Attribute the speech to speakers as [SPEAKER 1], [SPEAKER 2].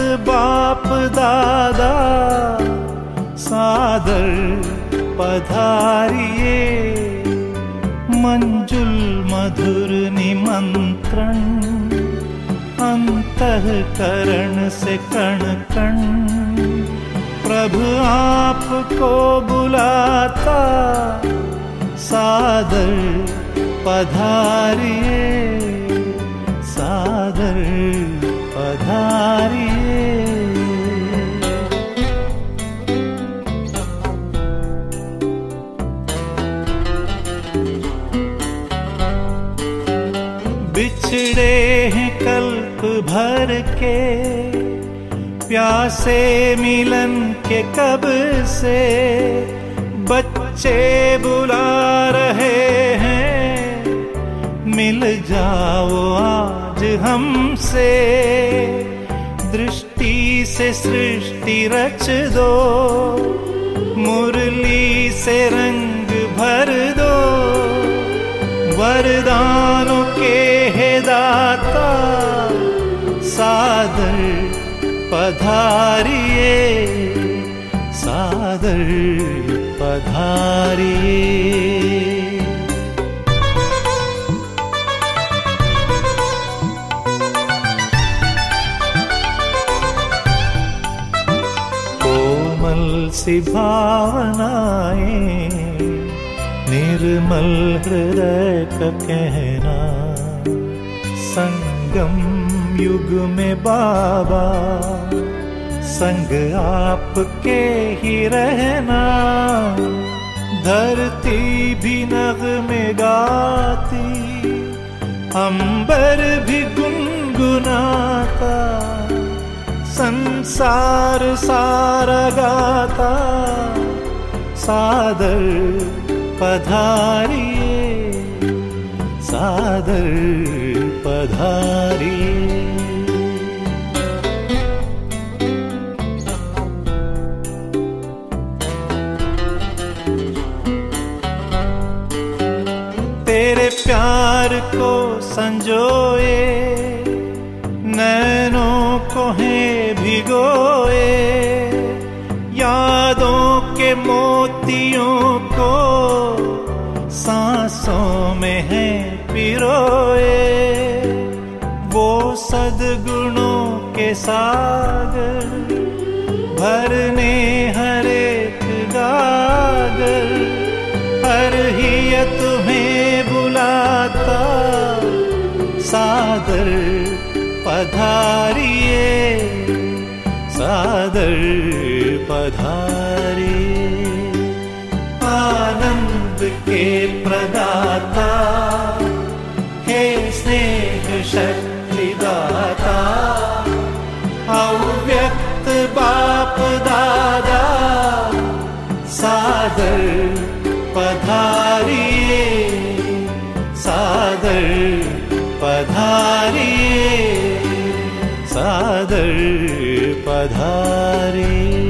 [SPEAKER 1] बाप दादा सादर पधारिए। मंजुल मधुर निमंत्रण, अंतकरण से कण कण प्रभु आपको बुलाता, सादर पधारिए। सादर बिछड़े हैं कल्प भर के, प्यासे मिलन के कब से, बच्चे बुला रहे हैं, मिल जाओ आज हमसे। दृष्टि से सृष्टि रच दो। मुरली से रंग भर दो। वरदानों के हे दाता, सादर पधारिए। सादर पधारिए। कोमल सी भावनाएँ, निर्मल हृदय का कहना। संगम युग में बाबा, संग आपके ही रहना। धरती भी नग में गाती, अंबर भी गुनगुनाता। संसार सारा गाता सादर पधारिए सादर पधारिए। तेरे प्यार को संजोए नैनों को है भिगोए। यादों के मोतियों को सांसों में है पिरोए। वो सदगुणों के सागर भरने हर एक गागर। हर ही तुम्हें बुलाता सादर पधारिए, सादर पधारिए। आनंद के प्रदाता, हे स्नेह शक्ति दाता अव्यक्त बाप दादा, सादर पधारिए सादर पधारिए। सादर पधारिए